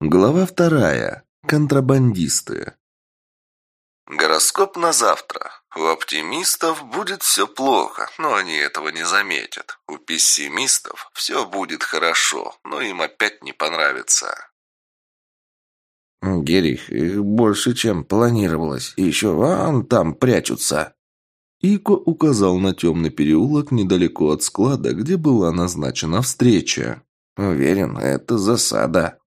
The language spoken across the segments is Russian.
Глава вторая. Контрабандисты. Гороскоп на завтра. У оптимистов будет все плохо, но они этого не заметят. У пессимистов все будет хорошо, но им опять не понравится. Герих, их больше, чем планировалось. Еще вон там прячутся. Ико указал на темный переулок недалеко от склада, где была назначена встреча. Уверен, это засада.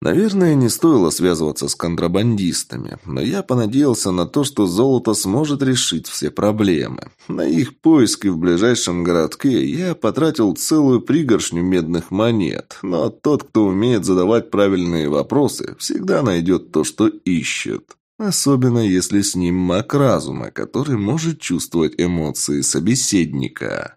Наверное, не стоило связываться с контрабандистами, но я понадеялся на то, что золото сможет решить все проблемы. На их поиски в ближайшем городке я потратил целую пригоршню медных монет, но тот, кто умеет задавать правильные вопросы, всегда найдет то, что ищет. Особенно если с ним маг разума, который может чувствовать эмоции собеседника.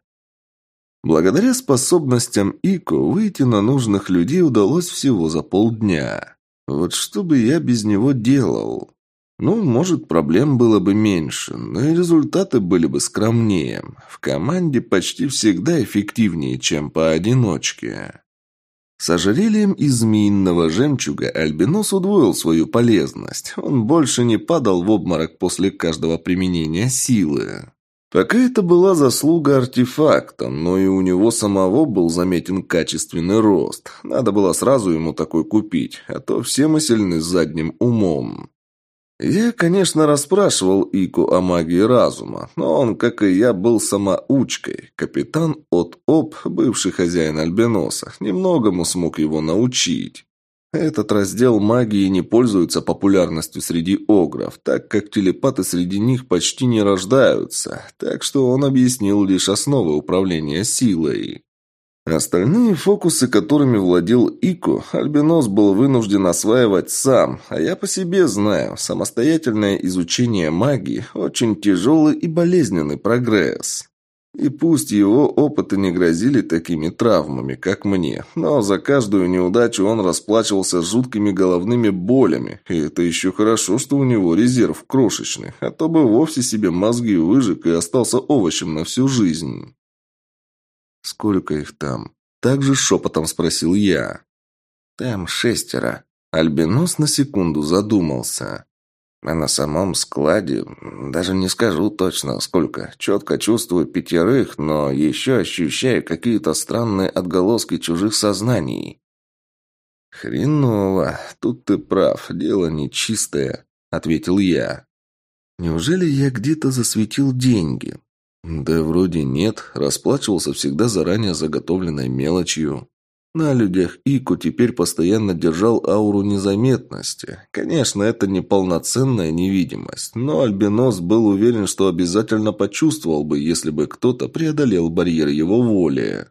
Благодаря способностям ИКО выйти на нужных людей удалось всего за полдня. Вот что бы я без него делал? Ну, может, проблем было бы меньше, но и результаты были бы скромнее. В команде почти всегда эффективнее, чем поодиночке. С ожерельем из змеиного жемчуга Альбинос удвоил свою полезность. Он больше не падал в обморок после каждого применения силы. Пока это была заслуга артефакта, но и у него самого был заметен качественный рост. Надо было сразу ему такой купить, а то все мы сильны задним умом. Я, конечно, расспрашивал Ику о магии разума, но он, как и я, был самоучкой. Капитан от ОП, бывший хозяин Альбиноса, немногому смог его научить. Этот раздел магии не пользуется популярностью среди огров, так как телепаты среди них почти не рождаются, так что он объяснил лишь основы управления силой. Остальные фокусы, которыми владел Ико, Альбинос был вынужден осваивать сам, а я по себе знаю, самостоятельное изучение магии – очень тяжелый и болезненный прогресс. И пусть его опыты не грозили такими травмами, как мне, но за каждую неудачу он расплачивался жуткими головными болями, и это еще хорошо, что у него резерв крошечный, а то бы вовсе себе мозги выжег и остался овощем на всю жизнь. «Сколько их там?» – также шепотом спросил я. «Там шестеро». Альбинос на секунду задумался. А на самом складе даже не скажу точно сколько. Четко чувствую пятерых, но еще ощущаю какие-то странные отголоски чужих сознаний. «Хреново. Тут ты прав. Дело нечистое», — ответил я. «Неужели я где-то засветил деньги?» «Да вроде нет. Расплачивался всегда заранее заготовленной мелочью». На людях Ику теперь постоянно держал ауру незаметности. Конечно, это не полноценная невидимость, но Альбинос был уверен, что обязательно почувствовал бы, если бы кто-то преодолел барьер его воли.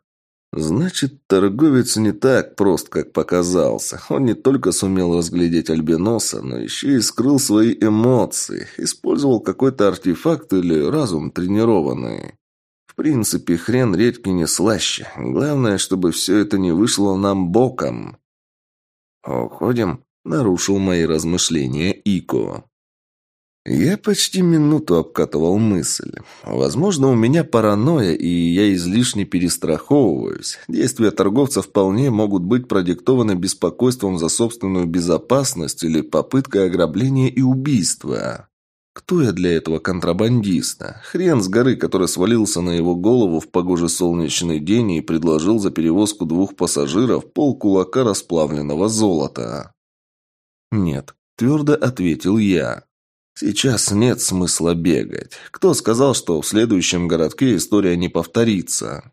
Значит, торговец не так прост, как показался. Он не только сумел разглядеть Альбиноса, но еще и скрыл свои эмоции, использовал какой-то артефакт или разум тренированный. Принципе, хрен редьки не слаще. Главное, чтобы все это не вышло нам боком. «Уходим?» – нарушил мои размышления Ико. Я почти минуту обкатывал мысль. Возможно, у меня паранойя, и я излишне перестраховываюсь. Действия торговца вполне могут быть продиктованы беспокойством за собственную безопасность или попыткой ограбления и убийства. Кто я для этого контрабандиста? Хрен с горы, который свалился на его голову в погожий солнечный день и предложил за перевозку двух пассажиров пол кулака расплавленного золота. «Нет», – твердо ответил я. «Сейчас нет смысла бегать. Кто сказал, что в следующем городке история не повторится?»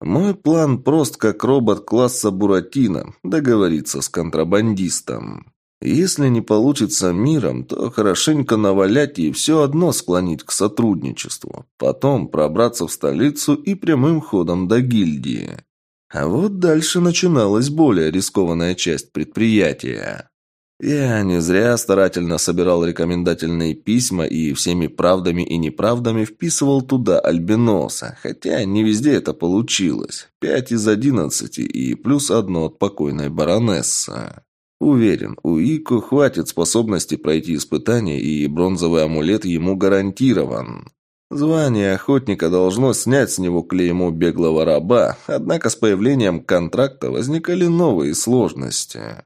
Мой план прост, как робот класса Буратино, договориться с контрабандистом. Если не получится миром, то хорошенько навалять и все одно склонить к сотрудничеству. Потом пробраться в столицу и прямым ходом до гильдии. А вот дальше начиналась более рискованная часть предприятия. Я не зря старательно собирал рекомендательные письма и всеми правдами и неправдами вписывал туда альбиноса, хотя не везде это получилось. Пять из одиннадцати и плюс одно от покойной баронессы. Уверен, у Ико хватит способности пройти испытание, и бронзовый амулет ему гарантирован. Звание охотника должно снять с него клеймо беглого раба, однако с появлением контракта возникали новые сложности.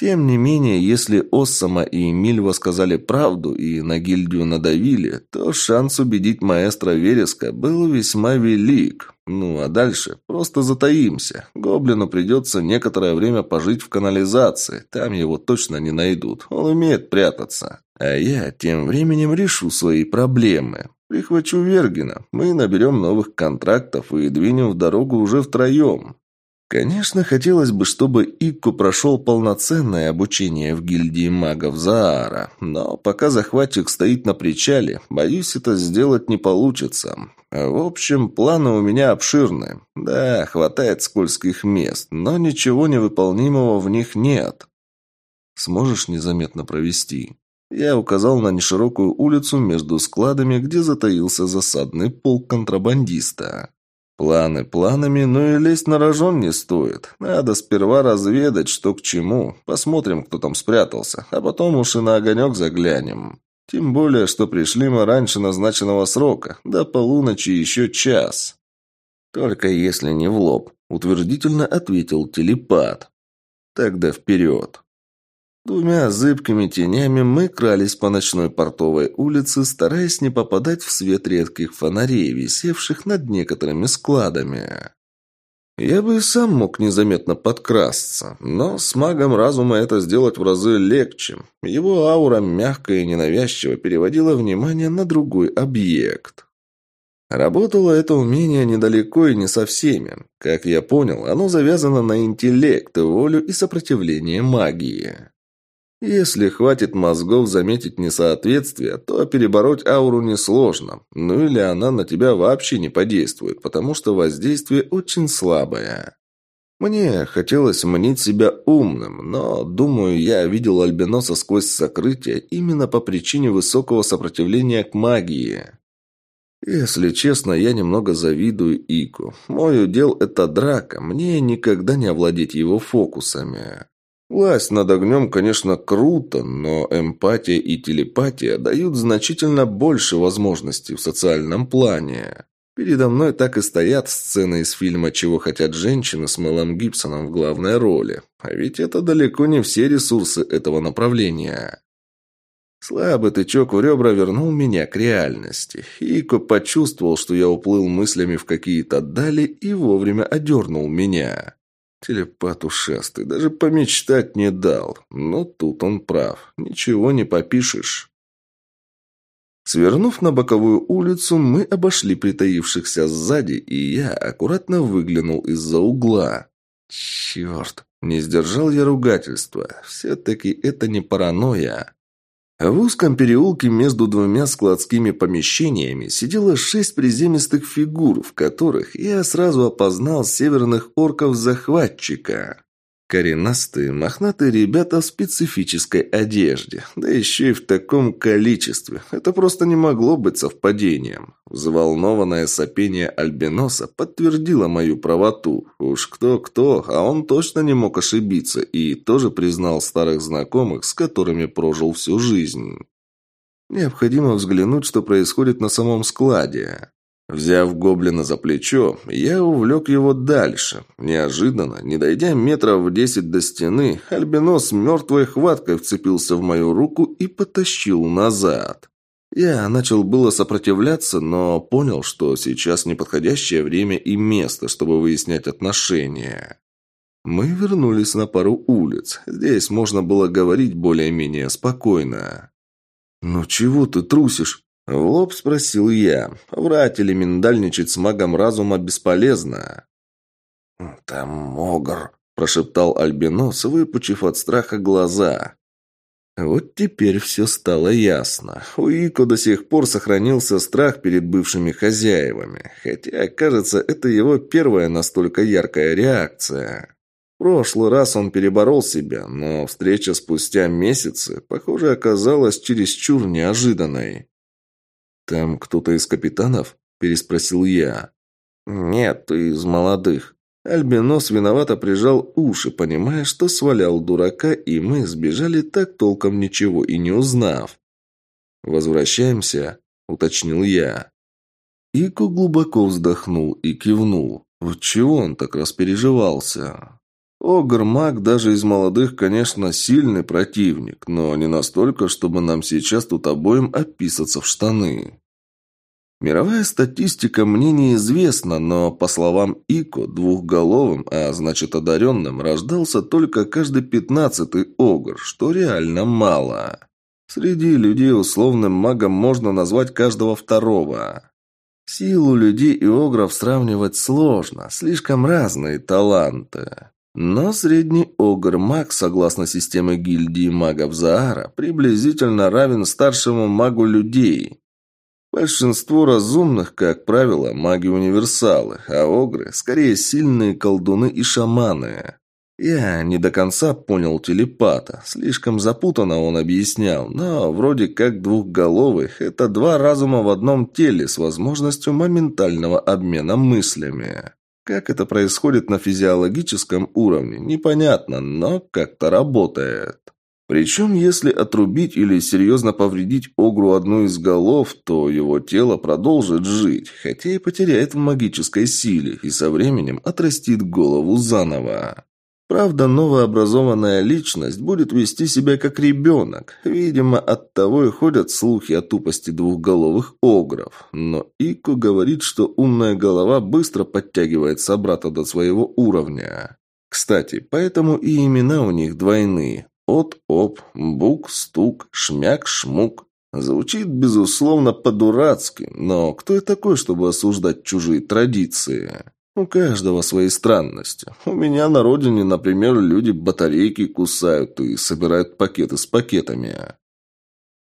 Тем не менее, если Оссама и Мильва сказали правду и на гильдию надавили, то шанс убедить маэстро Вереска был весьма велик. Ну а дальше просто затаимся. Гоблину придется некоторое время пожить в канализации, там его точно не найдут, он умеет прятаться. А я тем временем решу свои проблемы. Прихвачу Вергина, мы наберем новых контрактов и двинем в дорогу уже втроем. Конечно, хотелось бы, чтобы Икку прошел полноценное обучение в гильдии магов Заара, но пока захватчик стоит на причале, боюсь, это сделать не получится. В общем, планы у меня обширны. Да, хватает скользких мест, но ничего невыполнимого в них нет. Сможешь незаметно провести? Я указал на неширокую улицу между складами, где затаился засадный полк контрабандиста. Планы планами, но и лезть на рожон не стоит. Надо сперва разведать, что к чему. Посмотрим, кто там спрятался, а потом уж и на огонек заглянем. Тем более, что пришли мы раньше назначенного срока. До полуночи еще час. Только если не в лоб, утвердительно ответил телепат. Тогда вперед. Двумя зыбкими тенями мы крались по ночной портовой улице, стараясь не попадать в свет редких фонарей, висевших над некоторыми складами. Я бы и сам мог незаметно подкрасться, но с магом разума это сделать в разы легче. Его аура мягко и ненавязчиво переводила внимание на другой объект. Работало это умение недалеко и не со всеми. Как я понял, оно завязано на интеллект, волю и сопротивление магии. Если хватит мозгов заметить несоответствие, то перебороть ауру несложно. Ну или она на тебя вообще не подействует, потому что воздействие очень слабое. Мне хотелось мнить себя умным, но, думаю, я видел Альбиноса сквозь сокрытие именно по причине высокого сопротивления к магии. Если честно, я немного завидую Ику. Мой удел – это драка, мне никогда не овладеть его фокусами. Власть над огнем, конечно, круто, но эмпатия и телепатия дают значительно больше возможностей в социальном плане. Передо мной так и стоят сцены из фильма «Чего хотят женщины» с Мелом Гибсоном в главной роли. А ведь это далеко не все ресурсы этого направления. Слабый тычок в ребра вернул меня к реальности. Ико почувствовал, что я уплыл мыслями в какие-то дали и вовремя одернул меня. Телепат ушастый, даже помечтать не дал. Но тут он прав. Ничего не попишешь. Свернув на боковую улицу, мы обошли притаившихся сзади, и я аккуратно выглянул из-за угла. Черт, не сдержал я ругательства. Все-таки это не паранойя. В узком переулке между двумя складскими помещениями сидело шесть приземистых фигур, в которых я сразу опознал северных орков-захватчика. Коренастые, мохнатые ребята в специфической одежде, да еще и в таком количестве. Это просто не могло быть совпадением. Взволнованное сопение Альбиноса подтвердило мою правоту. Уж кто-кто, а он точно не мог ошибиться и тоже признал старых знакомых, с которыми прожил всю жизнь. Необходимо взглянуть, что происходит на самом складе. Взяв гоблина за плечо, я увлек его дальше. Неожиданно, не дойдя метров в десять до стены, альбинос мертвой хваткой вцепился в мою руку и потащил назад. Я начал было сопротивляться, но понял, что сейчас неподходящее время и место, чтобы выяснять отношения. Мы вернулись на пару улиц. Здесь можно было говорить более-менее спокойно. «Ну чего ты трусишь?» В лоб спросил я. Врать или миндальничать с магом разума бесполезно. «Там огр», – прошептал Альбинос, выпучив от страха глаза. Вот теперь все стало ясно. У Ико до сих пор сохранился страх перед бывшими хозяевами. Хотя, кажется, это его первая настолько яркая реакция. В прошлый раз он переборол себя, но встреча спустя месяцы, похоже, оказалась чересчур неожиданной. «Там кто-то из капитанов?» – переспросил я. «Нет, из молодых». Альбинос виновато прижал уши, понимая, что свалял дурака, и мы сбежали так толком ничего и не узнав. «Возвращаемся?» – уточнил я. Ико глубоко вздохнул и кивнул. Вот чего он так распереживался? Огр-маг даже из молодых, конечно, сильный противник, но не настолько, чтобы нам сейчас тут обоим описаться в штаны. Мировая статистика мне неизвестна, но, по словам Ико, двухголовым, а значит одаренным, рождался только каждый пятнадцатый огр, что реально мало. Среди людей условным магом можно назвать каждого второго. Силу людей и огров сравнивать сложно, слишком разные таланты. Но средний огр-маг, согласно системе гильдии магов Заара, приблизительно равен старшему магу людей. Большинство разумных, как правило, маги-универсалы, а огры – скорее сильные колдуны и шаманы. Я не до конца понял телепата. Слишком запутанно он объяснял, но вроде как двухголовых – это два разума в одном теле с возможностью моментального обмена мыслями. Как это происходит на физиологическом уровне, непонятно, но как-то работает. Причем, если отрубить или серьезно повредить Огру одну из голов, то его тело продолжит жить, хотя и потеряет в магической силе, и со временем отрастит голову заново. Правда, новообразованная личность будет вести себя как ребенок. Видимо, от того и ходят слухи о тупости двухголовых огров. Но Ико говорит, что умная голова быстро подтягивает собрата до своего уровня. Кстати, поэтому и имена у них двойные. От-оп, бук-стук, шмяк-шмук. Звучит, безусловно, по-дурацки, но кто я такой, чтобы осуждать чужие традиции? У каждого свои странности. У меня на родине, например, люди батарейки кусают и собирают пакеты с пакетами.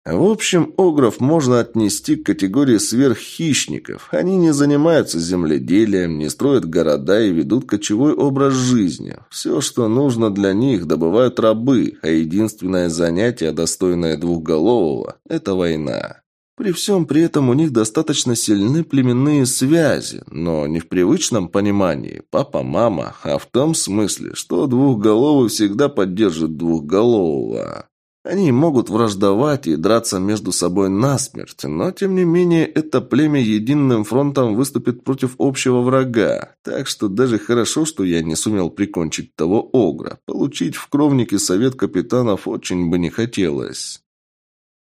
В общем, огров можно отнести к категории сверххищников. Они не занимаются земледелием, не строят города и ведут кочевой образ жизни. Все, что нужно для них, добывают рабы, а единственное занятие, достойное двухголового – это война. При всем при этом у них достаточно сильны племенные связи, но не в привычном понимании папа-мама, а в том смысле, что двухголовый всегда поддержит двухголового. Они могут враждовать и драться между собой насмерть, но тем не менее это племя единым фронтом выступит против общего врага. Так что даже хорошо, что я не сумел прикончить того огра. Получить в кровнике совет капитанов очень бы не хотелось.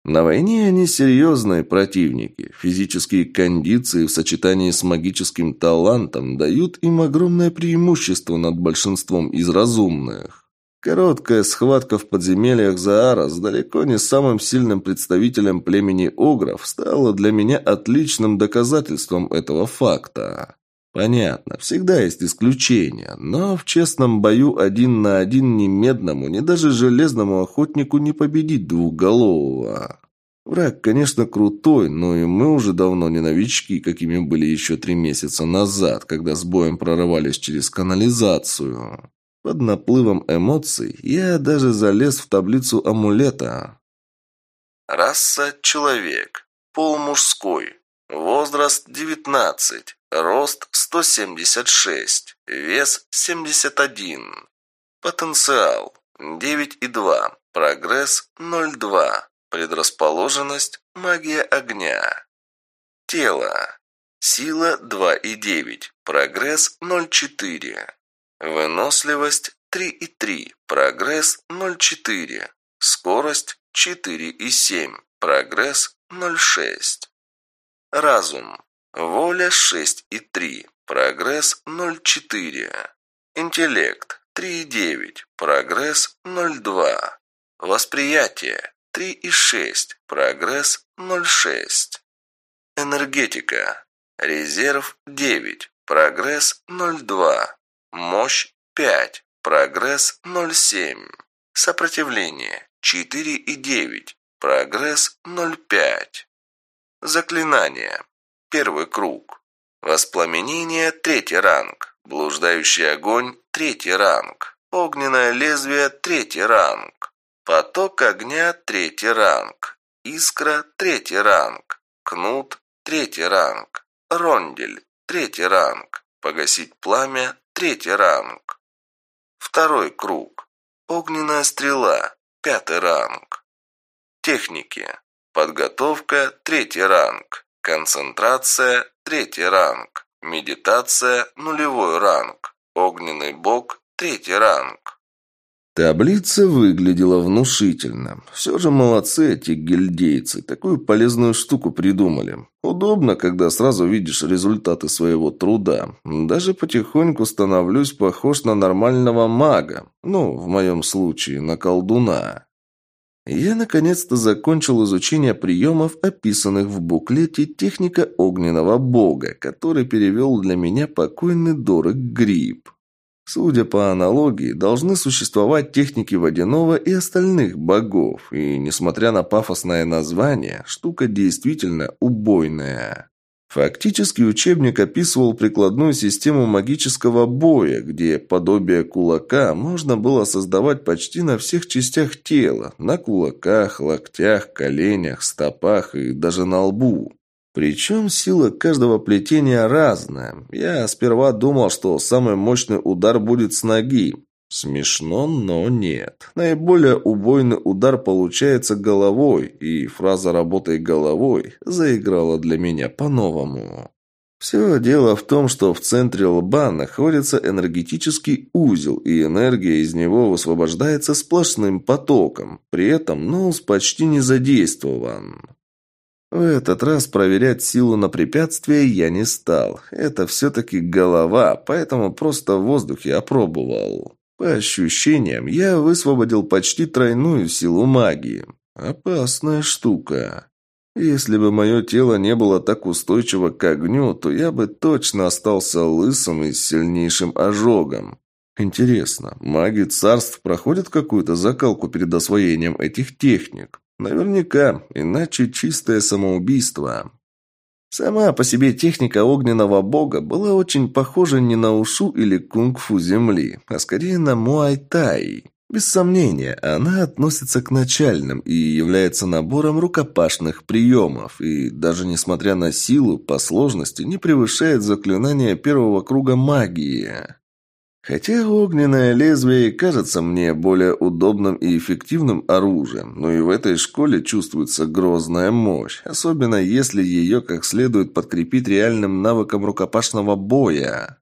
На войне они серьезные противники. Физические кондиции в сочетании с магическим талантом дают им огромное преимущество над большинством из разумных. Короткая схватка в подземельях Заара с далеко не самым сильным представителем племени Огров стала для меня отличным доказательством этого факта. Понятно, всегда есть исключения, но в честном бою один на один ни медному, ни даже железному охотнику не победить двухголового. Враг, конечно, крутой, но и мы уже давно не новички, какими были еще три месяца назад, когда с боем прорывались через канализацию. Под наплывом эмоций я даже залез в таблицу амулета. Раса – человек. Пол мужской. Возраст – 19. Рост – 176. Вес – 71. Потенциал – 9,2. Прогресс – 0,2. Предрасположенность – магия огня. Тело. Сила 2,9. Прогресс 0,4. Выносливость 3,3, прогресс 0,4, скорость 4,7, прогресс 0,6. Разум. Воля 6,3, прогресс 0,4. Интеллект 3,9, прогресс 0,2. Восприятие 3,6, прогресс 0,6. Энергетика. Резерв 9, прогресс 0,2. Мощь 5. Прогресс 0,7. Сопротивление 4,9. Прогресс 0,5. Заклинание. Первый круг. Воспламенение третий ранг. Блуждающий огонь третий ранг. Огненное лезвие третий ранг. Поток огня третий ранг. Искра третий ранг. Кнут третий ранг. Рондель третий ранг. Погасить пламя Третий ранг. Второй круг. Огненная стрела. Пятый ранг. Техники. Подготовка. Третий ранг. Концентрация. Третий ранг. Медитация. Нулевой ранг. Огненный бог. Третий ранг». Таблица выглядела внушительно. Все же молодцы эти гильдейцы, такую полезную штуку придумали. Удобно, когда сразу видишь результаты своего труда. Даже потихоньку становлюсь похож на нормального мага. Ну, в моем случае, на колдуна. Я наконец-то закончил изучение приемов, описанных в буклете «Техника огненного бога», который перевел для меня покойный Дорог Гриб. Судя по аналогии, должны существовать техники водяного и остальных богов, и, несмотря на пафосное название, штука действительно убойная. Фактически учебник описывал прикладную систему магического боя, где подобие кулака можно было создавать почти на всех частях тела, на кулаках, локтях, коленях, стопах и даже на лбу. Причем сила каждого плетения разная. Я сперва думал, что самый мощный удар будет с ноги. Смешно, но нет. Наиболее убойный удар получается головой, и фраза «работай головой» заиграла для меня по-новому. Все дело в том, что в центре лба находится энергетический узел, и энергия из него высвобождается сплошным потоком. При этом Ноус почти не задействован. В этот раз проверять силу на препятствие я не стал. Это все-таки голова, поэтому просто в воздухе опробовал. По ощущениям, я высвободил почти тройную силу магии. Опасная штука. Если бы мое тело не было так устойчиво к огню, то я бы точно остался лысым и с сильнейшим ожогом. Интересно, маги царств проходят какую-то закалку перед освоением этих техник? Наверняка, иначе чистое самоубийство. Сама по себе техника огненного бога была очень похожа не на ушу или кунг-фу земли, а скорее на муай-тай. Без сомнения, она относится к начальным и является набором рукопашных приемов, и даже несмотря на силу, по сложности не превышает заклинания первого круга магии. Хотя огненное лезвие кажется мне более удобным и эффективным оружием, но и в этой школе чувствуется грозная мощь, особенно если ее как следует подкрепить реальным навыком рукопашного боя.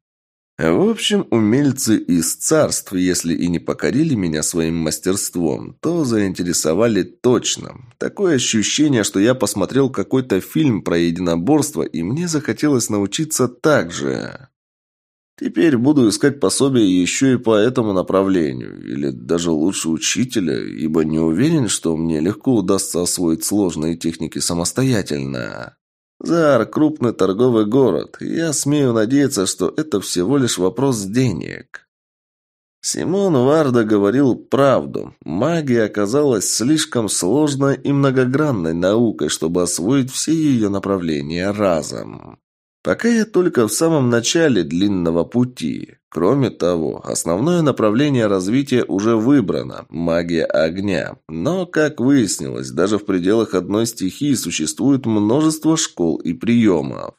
В общем, умельцы из царств, если и не покорили меня своим мастерством, то заинтересовали точно. Такое ощущение, что я посмотрел какой-то фильм про единоборство, и мне захотелось научиться так же. Теперь буду искать пособие еще и по этому направлению, или даже лучше учителя, ибо не уверен, что мне легко удастся освоить сложные техники самостоятельно. Зар – крупный торговый город, и я смею надеяться, что это всего лишь вопрос денег. Симон Варда говорил правду. Магия оказалась слишком сложной и многогранной наукой, чтобы освоить все ее направления разом. Пока я только в самом начале длинного пути. Кроме того, основное направление развития уже выбрано – магия огня. Но, как выяснилось, даже в пределах одной стихии существует множество школ и приемов.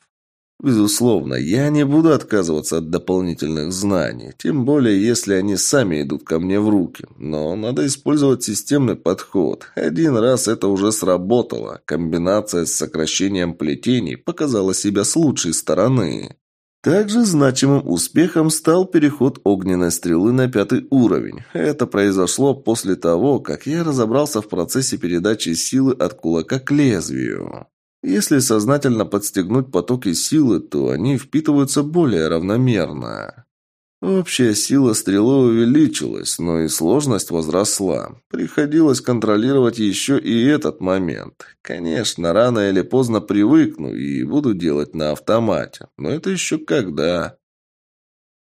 Безусловно, я не буду отказываться от дополнительных знаний, тем более если они сами идут ко мне в руки. Но надо использовать системный подход. Один раз это уже сработало. Комбинация с сокращением плетений показала себя с лучшей стороны. Также значимым успехом стал переход огненной стрелы на пятый уровень. Это произошло после того, как я разобрался в процессе передачи силы от кулака к лезвию. Если сознательно подстегнуть потоки силы, то они впитываются более равномерно. Общая сила стрелы увеличилась, но и сложность возросла. Приходилось контролировать еще и этот момент. Конечно, рано или поздно привыкну и буду делать на автомате. Но это еще когда.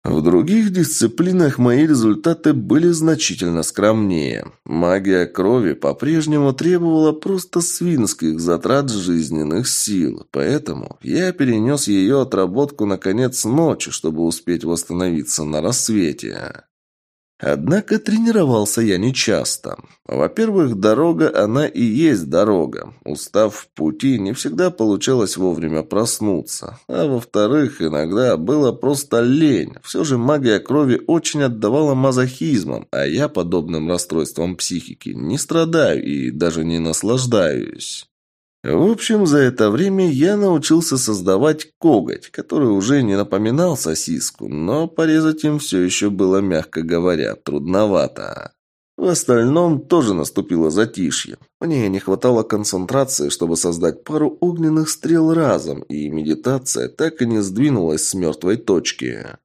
В других дисциплинах мои результаты были значительно скромнее. Магия крови по-прежнему требовала просто свинских затрат жизненных сил, поэтому я перенес ее отработку на конец ночи, чтобы успеть восстановиться на рассвете. Однако тренировался я нечасто. Во-первых, дорога, она и есть дорога. Устав в пути, не всегда получалось вовремя проснуться. А во-вторых, иногда было просто лень. Все же магия крови очень отдавала мазохизмом, а я подобным расстройством психики не страдаю и даже не наслаждаюсь. В общем, за это время я научился создавать коготь, который уже не напоминал сосиску, но порезать им все еще было, мягко говоря, трудновато. В остальном тоже наступило затишье. Мне не хватало концентрации, чтобы создать пару огненных стрел разом, и медитация так и не сдвинулась с мертвой точки.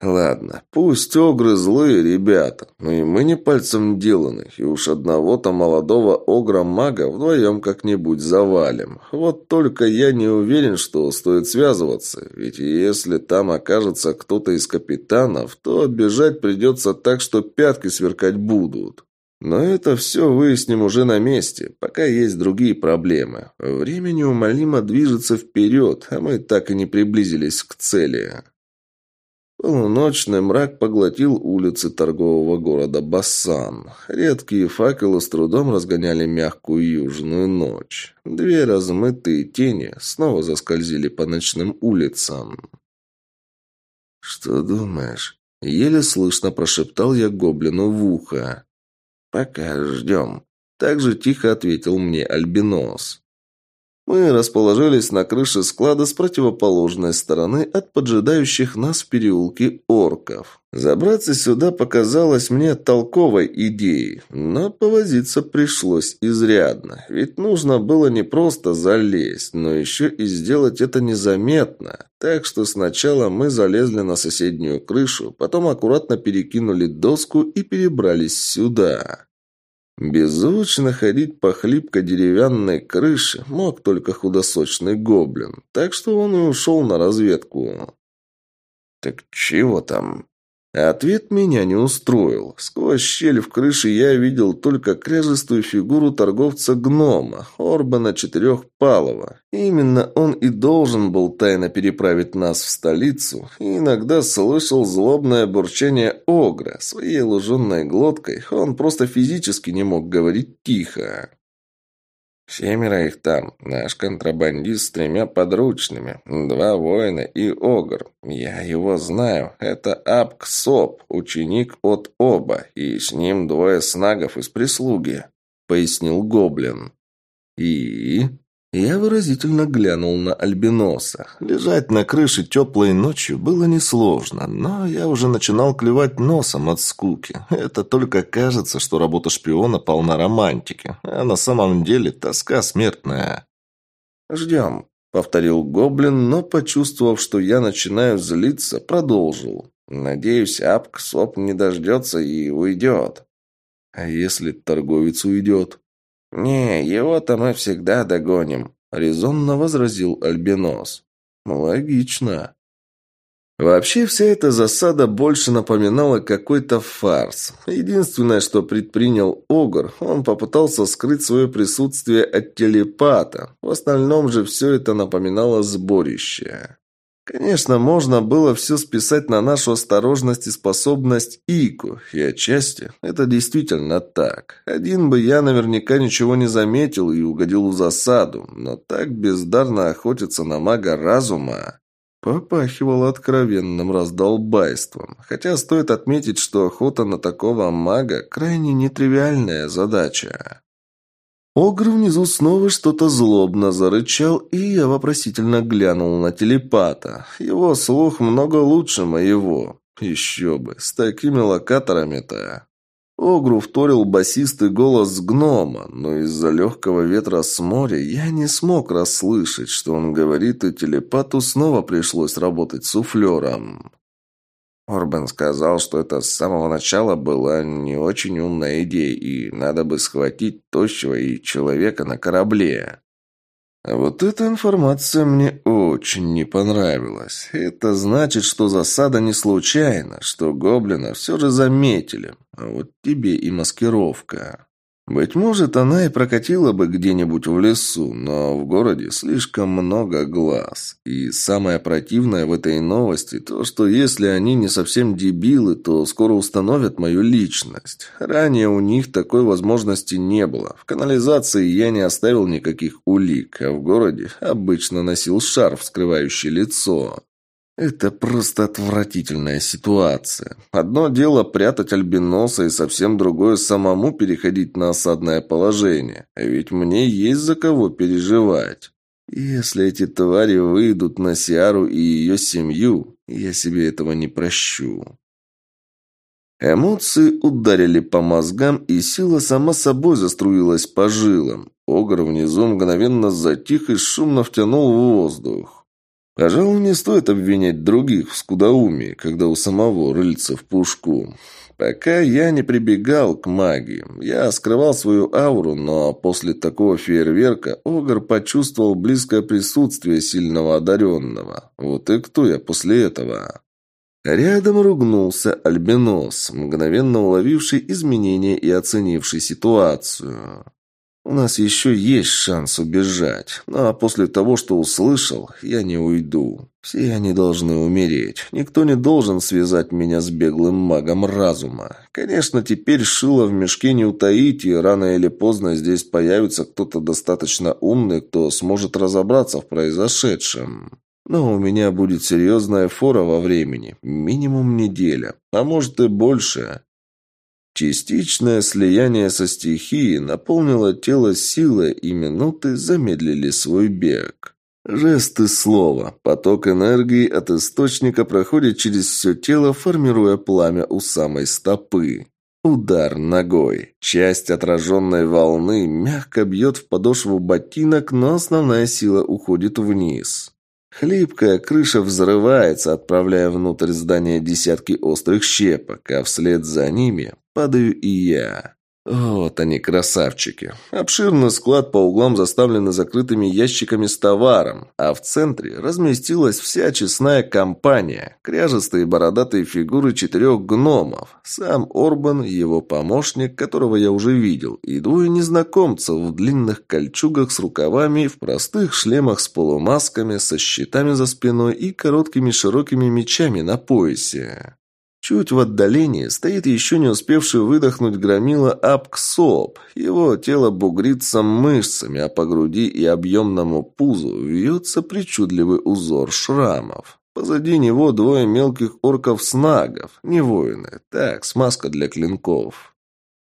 Ладно, пусть огры злые ребята, но и мы не пальцем деланы, и уж одного-то молодого огра-мага вдвоем как-нибудь завалим. Вот только я не уверен, что стоит связываться, ведь если там окажется кто-то из капитанов, то бежать придется так, что пятки сверкать будут. Но это все выясним уже на месте, пока есть другие проблемы. Время неумолимо движется вперед, а мы так и не приблизились к цели. Полуночный мрак поглотил улицы торгового города Бассан. Редкие факелы с трудом разгоняли мягкую южную ночь. Две размытые тени снова заскользили по ночным улицам. «Что думаешь?» — еле слышно прошептал я гоблину в ухо. «Пока ждем», — так же тихо ответил мне Альбинос. Мы расположились на крыше склада с противоположной стороны от поджидающих нас в переулке орков. Забраться сюда показалось мне толковой идеей, но повозиться пришлось изрядно, ведь нужно было не просто залезть, но еще и сделать это незаметно. Так что сначала мы залезли на соседнюю крышу, потом аккуратно перекинули доску и перебрались сюда. Беззвучно ходить по хлипкой деревянной крыше мог только худосочный гоблин, так что он и ушел на разведку. «Так чего там?» Ответ меня не устроил. Сквозь щель в крыше я видел только кряжестую фигуру торговца-гнома, Орбана Четырехпалова. Именно он и должен был тайно переправить нас в столицу, и иногда слышал злобное бурчание Огра. Своей луженной глоткой он просто физически не мог говорить тихо. Семеро их там. Наш контрабандист с тремя подручными. Два воина и огр. Я его знаю. Это Апксоп, ученик от Оба, и с ним двое снагов из прислуги», — пояснил Гоблин. «И?» Я выразительно глянул на Альбиноса. Лежать на крыше теплой ночью было несложно, но я уже начинал клевать носом от скуки. Это только кажется, что работа шпиона полна романтики, а на самом деле тоска смертная. «Ждем», — повторил Гоблин, но, почувствовав, что я начинаю злиться, продолжил. «Надеюсь, Апк-Соп не дождется и уйдет». «А если торговец уйдет?» «Не, его-то мы всегда догоним», — резонно возразил Альбинос. «Логично». Вообще, вся эта засада больше напоминала какой-то фарс. Единственное, что предпринял Огр, он попытался скрыть свое присутствие от телепата. В остальном же все это напоминало сборище. Конечно, можно было все списать на нашу осторожность и способность Ику, и отчасти это действительно так. Один бы я наверняка ничего не заметил и угодил в засаду, но так бездарно охотиться на мага разума попахивало откровенным раздолбайством. Хотя стоит отметить, что охота на такого мага крайне нетривиальная задача. Огр внизу снова что-то злобно зарычал, и я вопросительно глянул на телепата. Его слух много лучше моего. Еще бы, с такими локаторами-то. Огру вторил басистый голос гнома, но из-за легкого ветра с моря я не смог расслышать, что он говорит, и телепату снова пришлось работать суфлером. Орбан сказал, что это с самого начала была не очень умная идея, и надо бы схватить тощего и человека на корабле. А вот эта информация мне очень не понравилась. Это значит, что засада не случайна, что гоблина все же заметили. А вот тебе и маскировка. Быть может, она и прокатила бы где-нибудь в лесу, но в городе слишком много глаз. И самое противное в этой новости то, что если они не совсем дебилы, то скоро установят мою личность. Ранее у них такой возможности не было. В канализации я не оставил никаких улик, а в городе обычно носил шарф, скрывающий лицо. Это просто отвратительная ситуация. Одно дело прятать альбиноса, и совсем другое самому переходить на осадное положение. Ведь мне есть за кого переживать. Если эти твари выйдут на Сиару и ее семью, я себе этого не прощу. Эмоции ударили по мозгам, и сила сама собой заструилась по жилам. Огр внизу мгновенно затих и шумно втянул воздух. Пожалуй, не стоит обвинять других в скудоумии, когда у самого рыльца в пушку. Пока я не прибегал к магии, я скрывал свою ауру, но после такого фейерверка Огр почувствовал близкое присутствие сильного одаренного. Вот и кто я после этого? Рядом ругнулся Альбинос, мгновенно уловивший изменения и оценивший ситуацию. У нас еще есть шанс убежать, но после того, что услышал, я не уйду. Все они должны умереть. Никто не должен связать меня с беглым магом разума. Конечно, теперь шило в мешке не утаить, и рано или поздно здесь появится кто-то достаточно умный, кто сможет разобраться в произошедшем. Но у меня будет серьезная фора во времени, минимум неделя, а может и больше. Частичное слияние со стихией наполнило тело силой, и минуты замедлили свой бег. Жесты слова. Поток энергии от источника проходит через все тело, формируя пламя у самой стопы. Удар ногой. Часть отраженной волны мягко бьет в подошву ботинок, но основная сила уходит вниз. Хлипкая крыша взрывается, отправляя внутрь здания десятки острых щепок, а вслед за ними падаю и я. Вот они, красавчики. Обширный склад по углам заставлен закрытыми ящиками с товаром, а в центре разместилась вся честная компания. Кряжестые бородатые фигуры четырех гномов. Сам Орбан, его помощник, которого я уже видел, и двое незнакомцев в длинных кольчугах с рукавами, в простых шлемах с полумасками, со щитами за спиной и короткими широкими мечами на поясе. Чуть в отдалении стоит еще не успевший выдохнуть громила Апксоп. Его тело бугрится мышцами, а по груди и объемному пузу вьется причудливый узор шрамов. Позади него двое мелких орков-снагов, не воины, так, смазка для клинков.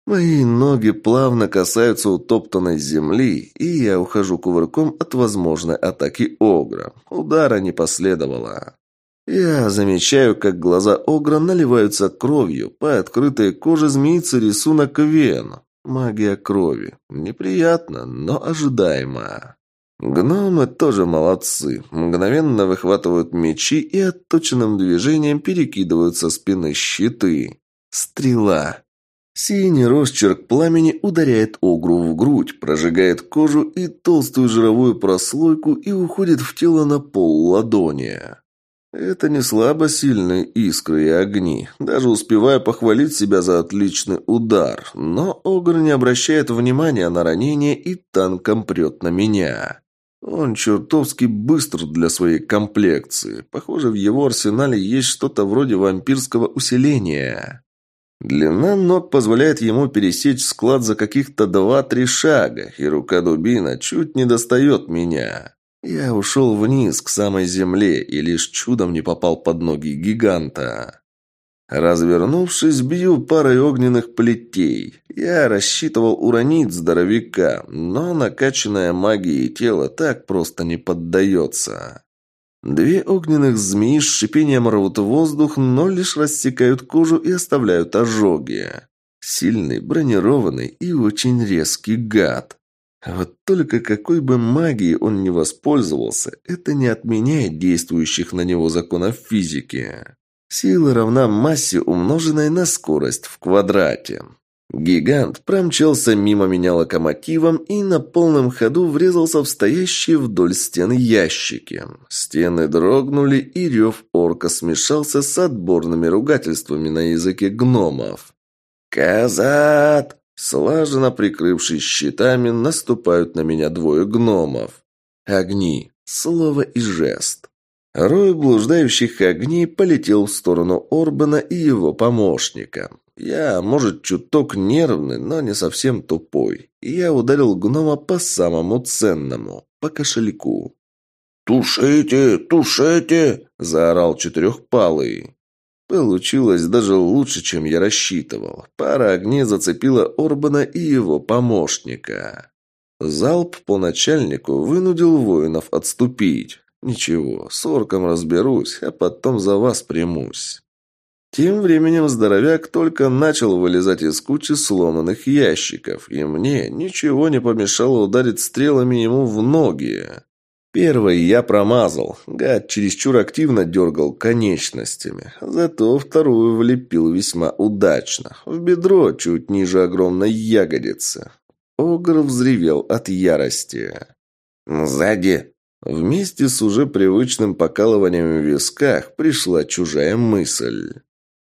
Мои ноги плавно касаются утоптанной земли, и я ухожу кувырком от возможной атаки Огра. Удара не последовало. Я замечаю, как глаза Огра наливаются кровью. По открытой коже змеится рисунок вен. Магия крови. Неприятно, но ожидаемо. Гномы тоже молодцы. Мгновенно выхватывают мечи и отточенным движением перекидывают со спины щиты. Стрела. Синий росчерк пламени ударяет Огру в грудь, прожигает кожу и толстую жировую прослойку и уходит в тело на пол ладони. Это не слабо сильные искры и огни, даже успевая похвалить себя за отличный удар, но Огр не обращает внимания на ранение и танком прет на меня. Он чертовски быстр для своей комплекции. Похоже, в его арсенале есть что-то вроде вампирского усиления. Длина ног позволяет ему пересечь склад за каких-то два-три шага, и рука дубина чуть не достает меня. Я ушел вниз, к самой земле, и лишь чудом не попал под ноги гиганта. Развернувшись, бью парой огненных плетей. Я рассчитывал уронить здоровяка, но накачанное магией тело так просто не поддается. Две огненных змеи с шипением рвут воздух, но лишь рассекают кожу и оставляют ожоги. Сильный, бронированный и очень резкий гад. Вот только какой бы магией он ни воспользовался, это не отменяет действующих на него законов физики. Сила равна массе, умноженной на скорость в квадрате. Гигант промчался мимо меня локомотивом и на полном ходу врезался в стоящие вдоль стен ящики. Стены дрогнули, и рев орка смешался с отборными ругательствами на языке гномов. «Казат!» Слаженно прикрывшись щитами, наступают на меня двое гномов. Огни. Слово и жест. Рой блуждающих огней полетел в сторону Орбана и его помощника. Я, может, чуток нервный, но не совсем тупой. И я ударил гнома по самому ценному, по кошельку. «Тушите! Тушите!» – заорал четырехпалый. Получилось даже лучше, чем я рассчитывал. Пара огней зацепила Орбана и его помощника. Залп по начальнику вынудил воинов отступить. Ничего, с орком разберусь, а потом за вас примусь. Тем временем здоровяк только начал вылезать из кучи сломанных ящиков, и мне ничего не помешало ударить стрелами ему в ноги. Первый я промазал. Гад чересчур активно дергал конечностями. Зато вторую влепил весьма удачно. В бедро, чуть ниже огромной ягодицы. Огр взревел от ярости. «Сзади!» Вместе с уже привычным покалыванием в висках пришла чужая мысль.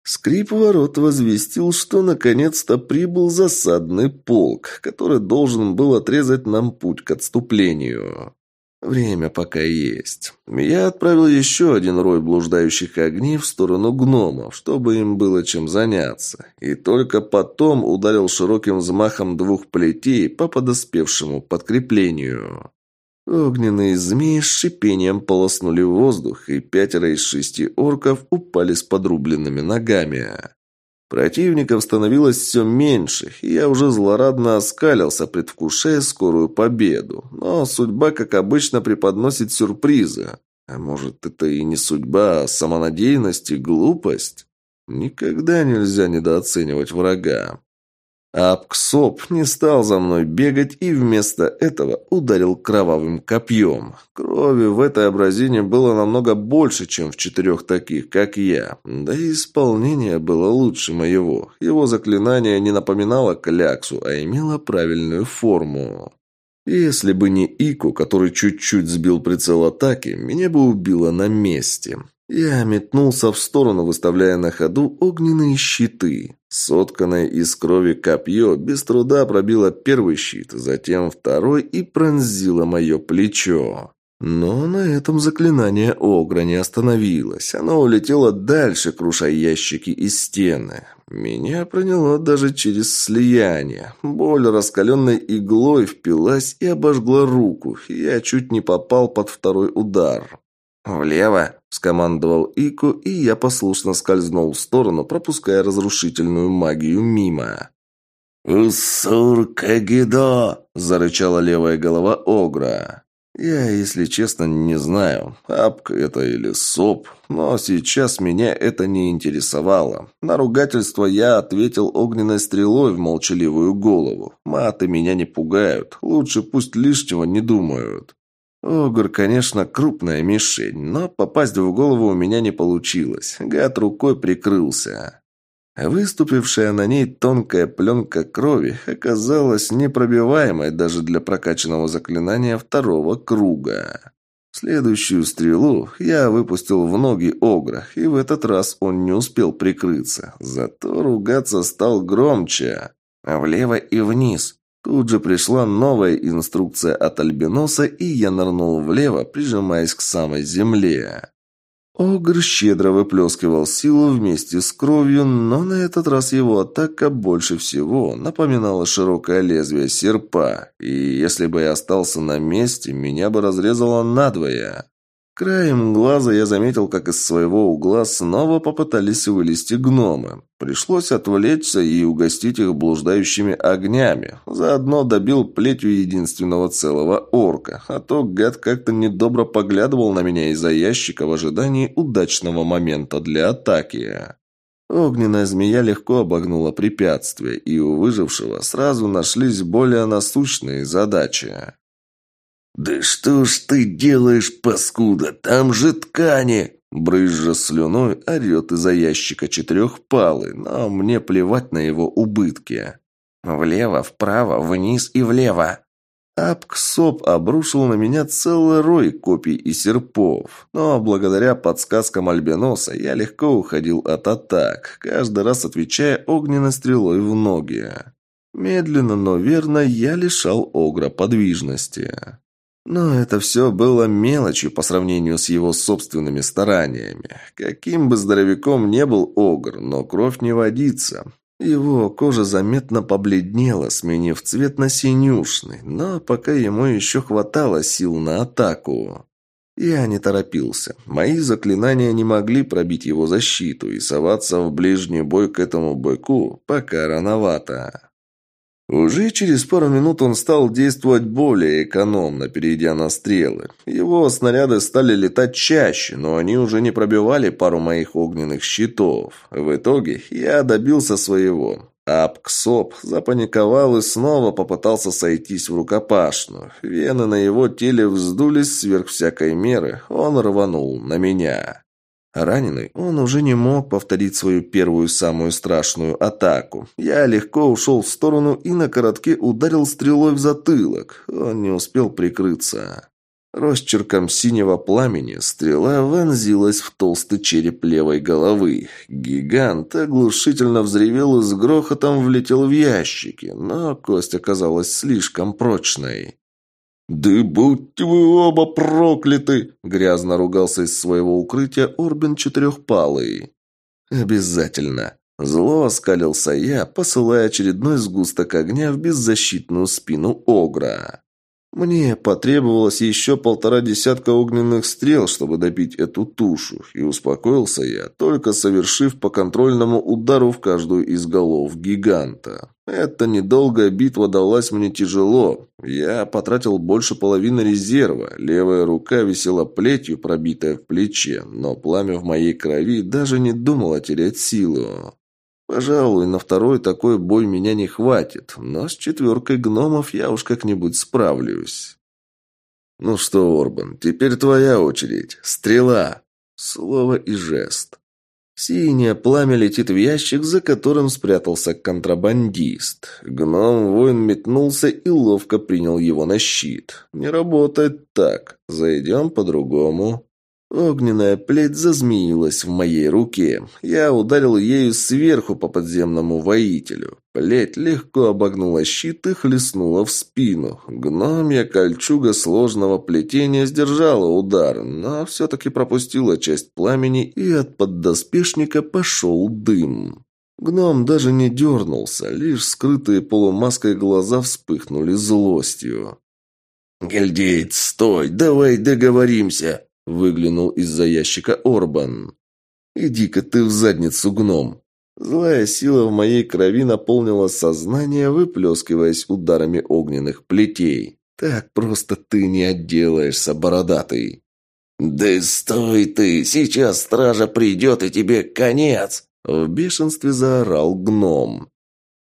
Скрип ворот возвестил, что наконец-то прибыл засадный полк, который должен был отрезать нам путь к отступлению. Время пока есть. Я отправил еще один рой блуждающих огней в сторону гномов, чтобы им было чем заняться. И только потом ударил широким взмахом двух плетей по подоспевшему подкреплению. Огненные змеи с шипением полоснули воздух, и пятеро из шести орков упали с подрубленными ногами. Противников становилось все меньше, и я уже злорадно оскалился, предвкушая скорую победу. Но судьба, как обычно, преподносит сюрпризы. А может, это и не судьба, а самонадеянность и глупость? Никогда нельзя недооценивать врага. Апксоп не стал за мной бегать и вместо этого ударил кровавым копьем. Крови в этой образине было намного больше, чем в четырех таких, как я. Да и исполнение было лучше моего. Его заклинание не напоминало кляксу, а имело правильную форму. Если бы не Ику, который чуть-чуть сбил прицел атаки, меня бы убило на месте. Я метнулся в сторону, выставляя на ходу огненные щиты. Сотканное из крови копье без труда пробило первый щит, затем второй и пронзило мое плечо. Но на этом заклинание Огра не остановилось. Оно улетело дальше, круша ящики и стены. Меня проняло даже через слияние. Боль раскаленной иглой впилась и обожгла руку. Я чуть не попал под второй удар. «Влево!» – скомандовал Ику, и я послушно скользнул в сторону, пропуская разрушительную магию мимо. «Уссур Кагидо!» – зарычала левая голова Огра. Я, если честно, не знаю, апка это или соп, но сейчас меня это не интересовало. На ругательство я ответил огненной стрелой в молчаливую голову. Маты меня не пугают, лучше пусть лишнего не думают. Огр, конечно, крупная мишень, но попасть в голову у меня не получилось. Гад рукой прикрылся. Выступившая на ней тонкая пленка крови оказалась непробиваемой даже для прокачанного заклинания второго круга. Следующую стрелу я выпустил в ноги Огра, и в этот раз он не успел прикрыться. Зато ругаться стал громче. «Влево и вниз», Тут же пришла новая инструкция от Альбиноса, и я нырнул влево, прижимаясь к самой земле. Огр щедро выплескивал силу вместе с кровью, но на этот раз его атака больше всего напоминала широкое лезвие серпа, и если бы я остался на месте, меня бы разрезало надвое. Краем глаза я заметил, как из своего угла снова попытались вылезти гномы. Пришлось отвлечься и угостить их блуждающими огнями. Заодно добил плетью единственного целого орка, а то гад как-то недобро поглядывал на меня из-за ящика в ожидании удачного момента для атаки. Огненная змея легко обогнула препятствие, и у выжившего сразу нашлись более насущные задачи. «Да что ж ты делаешь, паскуда? Там же ткани!» Брызжа слюной орет из-за ящика четырехпалый, но мне плевать на его убытки. «Влево, вправо, вниз и влево!» Апксоп обрушил на меня целый рой копий и серпов. Но благодаря подсказкам Альбиноса я легко уходил от атак, каждый раз отвечая огненной стрелой в ноги. Медленно, но верно я лишал Огра подвижности. Но это все было мелочью по сравнению с его собственными стараниями. Каким бы здоровяком не был Огр, но кровь не водится. Его кожа заметно побледнела, сменив цвет на синюшный, но пока ему еще хватало сил на атаку. Я не торопился. Мои заклинания не могли пробить его защиту, и соваться в ближний бой к этому быку пока рановато. Уже через пару минут он стал действовать более экономно, перейдя на стрелы. Его снаряды стали летать чаще, но они уже не пробивали пару моих огненных щитов. В итоге я добился своего. Апксоп запаниковал и снова попытался сойтись в рукопашную. Вены на его теле вздулись сверх всякой меры. Он рванул на меня. Раненый, он уже не мог повторить свою первую самую страшную атаку. Я легко ушел в сторону и на коротке ударил стрелой в затылок. Он не успел прикрыться. Росчерком синего пламени стрела вонзилась в толстый череп левой головы. Гигант оглушительно взревел и с грохотом влетел в ящики, но кость оказалась слишком прочной. «Да будьте вы оба прокляты!» – грязно ругался из своего укрытия Орбин Четырехпалый. «Обязательно!» Зло оскалился я, посылая очередной сгусток огня в беззащитную спину Огра. Мне потребовалось еще полтора десятка огненных стрел, чтобы добить эту тушу, и успокоился я, только совершив по контрольному удару в каждую из голов гиганта. Эта недолгая битва далась мне тяжело. Я потратил больше половины резерва, левая рука висела плетью, пробитая в плече, но пламя в моей крови даже не думало терять силу. Пожалуй, на второй такой бой меня не хватит, но с четверкой гномов я уж как-нибудь справлюсь. Ну что, Орбан, теперь твоя очередь. Стрела. Слово и жест. Синее пламя летит в ящик, за которым спрятался контрабандист. Гном-воин метнулся и ловко принял его на щит. Не работает так. Зайдем по-другому. Огненная плеть зазмеилась в моей руке. Я ударил ею сверху по подземному воителю. Плеть легко обогнула щит и хлестнула в спину. Гномья кольчуга сложного плетения сдержала удар, но все-таки пропустила часть пламени, и от поддоспешника пошел дым. Гном даже не дернулся, лишь скрытые полумаской глаза вспыхнули злостью. «Гильдейц, стой, давай договоримся!» Выглянул из-за ящика Орбан. «Иди-ка ты в задницу, гном!» Злая сила в моей крови наполнила сознание, выплескиваясь ударами огненных плетей. «Так просто ты не отделаешься, бородатый!» «Да стой ты! Сейчас стража придет, и тебе конец!» В бешенстве заорал гном.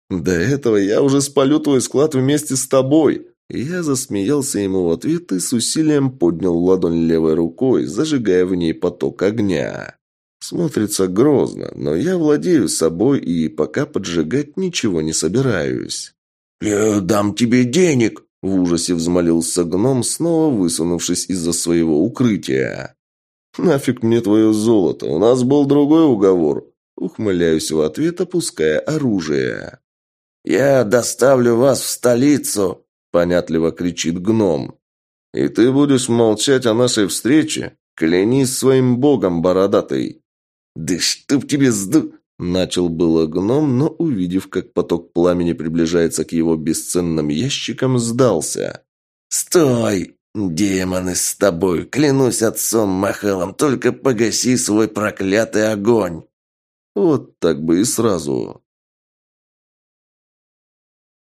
«До этого я уже спалю твой склад вместе с тобой!» Я засмеялся ему в ответ и с усилием поднял ладонь левой рукой, зажигая в ней поток огня. Смотрится грозно, но я владею собой и пока поджигать ничего не собираюсь. «Я дам тебе денег!» – в ужасе взмолился гном, снова высунувшись из-за своего укрытия. «Нафиг мне твое золото? У нас был другой уговор!» Ухмыляюсь в ответ, опуская оружие. «Я доставлю вас в столицу!» Понятливо кричит гном. «И ты будешь молчать о нашей встрече? Клянись своим богом, бородатый!» «Да чтоб тебе сду...» Начал было гном, но, увидев, как поток пламени приближается к его бесценным ящикам, сдался. «Стой! Демоны с тобой! Клянусь отцом Махалом, только погаси свой проклятый огонь!» Вот так бы и сразу.